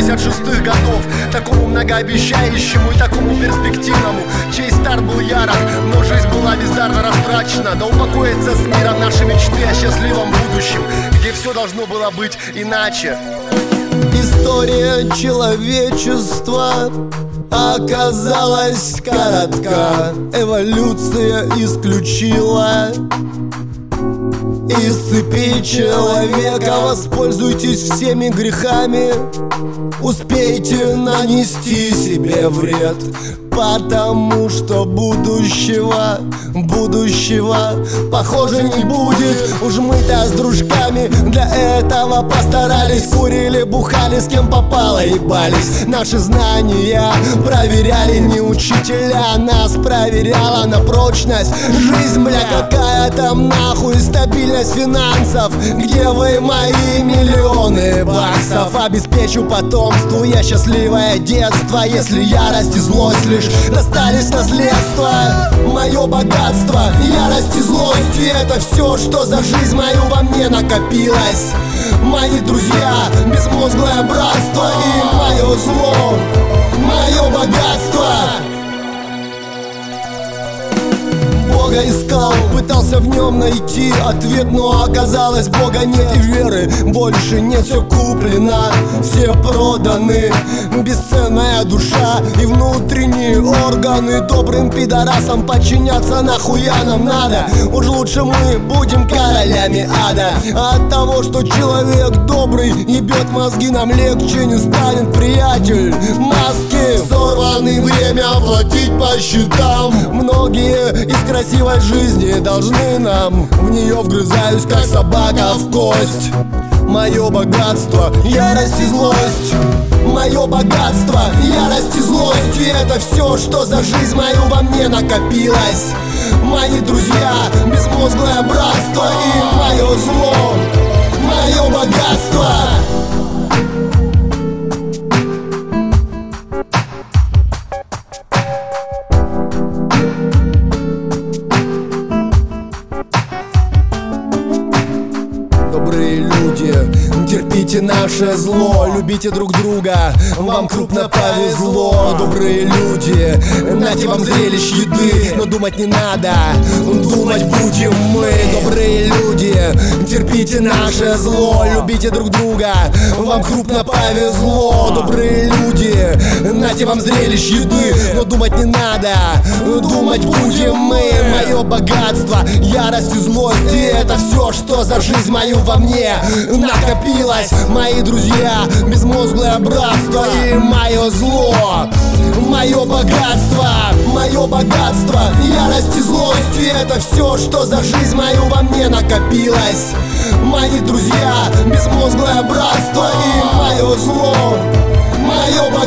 56-х годов. Такому многообещающему и такому перспективному Чей старт был ярок, но жизнь была бездарно растрачена. Да упокоится с миром наши мечты о счастливом будущем Где все должно было быть иначе. История человечества оказалась коротка. Эволюция исключила из цепи человека Воспользуйтесь всеми грехами. Успейте нанести себе вред Потому что будущего, будущего Похоже не будет. Уж мы-то с дружками для этого постарались. Курили, бухали, с кем попало ебались. Наши знания проверяли не учителя Нас проверяла на прочность. Жизнь, бля, какая там нахуй стабильность финансов. Где вы мои миллионы баксов? Обеспечу потомству я счастливое детство Если ярость и злость лишь достались наследство Мое богатство, ярость и злость. И это все, что за жизнь мою во мне накопилось. Мои друзья, безмозглое братство И мое зло, мое богатство. Бога искал, пытался в нем найти ответ Но оказалось Бога нет. И веры больше нет Все куплено, все проданы Душа и внутренние органы. Добрым пидорасам подчиняться нахуя нам надо. Уж лучше мы будем королями ада. От того, что человек добрый ебет мозги Нам легче не станет приятель. Маски сорваны, время платить по счетам. Многие из красивой жизни должны нам В нее вгрызаюсь, как собака в кость Мое богатство, ярость и злость. Мое богатство, ярость и злость. И это все, что за жизнь мою во мне накопилось. Мои друзья, безмозглое братство И мое зло, мое богатство добрые люди. Терпите наше зло, любите друг друга. Вам крупно повезло, добрые люди Нате вам зрелищ еды, но думать не надо. Думать будем мы, добрые люди. Терпите наше зло, любите друг друга. Вам крупно повезло, добрые люди Нате вам зрелищ еды, но думать не надо. Думать будем мы, мое богатство Ярость и злость, и это все, что за жизнь мою во мне накопилось. Мои друзья, безмозглое братство и мое зло. Мое богатство, мое богатство, ярость и злость. И это все, что за жизнь мою во мне накопилось. Мои друзья, безмозглое братство и мое зло. Мое богатство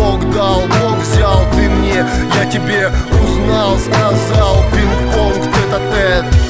Бог дал, Бог взял, ты мне, я тебе узнал, сказал Пинг-понг, тет-а-тет